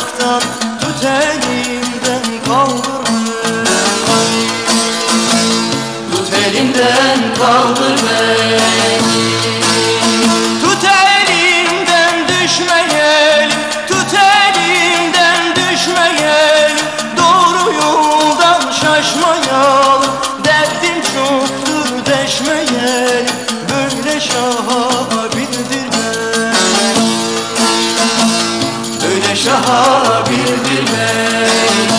Bacaktan tut elimden kaldır beni Tut elimden kaldır beni Tut elimden düşmeyelim Tut elimden düşmeyelim Doğru yoldan şaşmayalım şaha bildirmeyin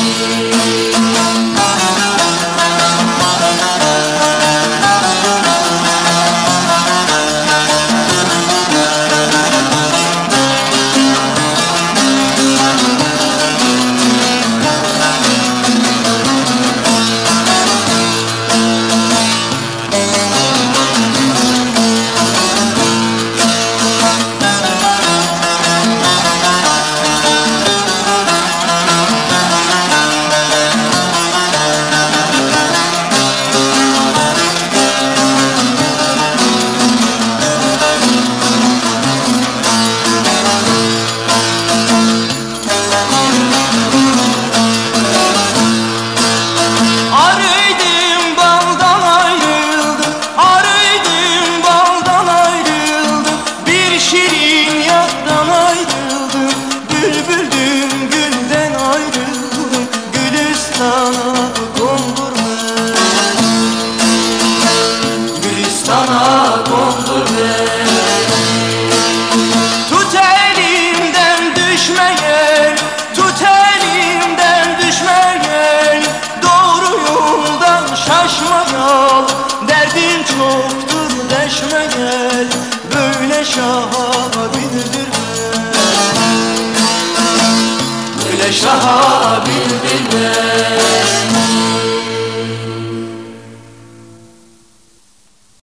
yoktur leşme gel Böyle şaha bindir Böyle şaha bindir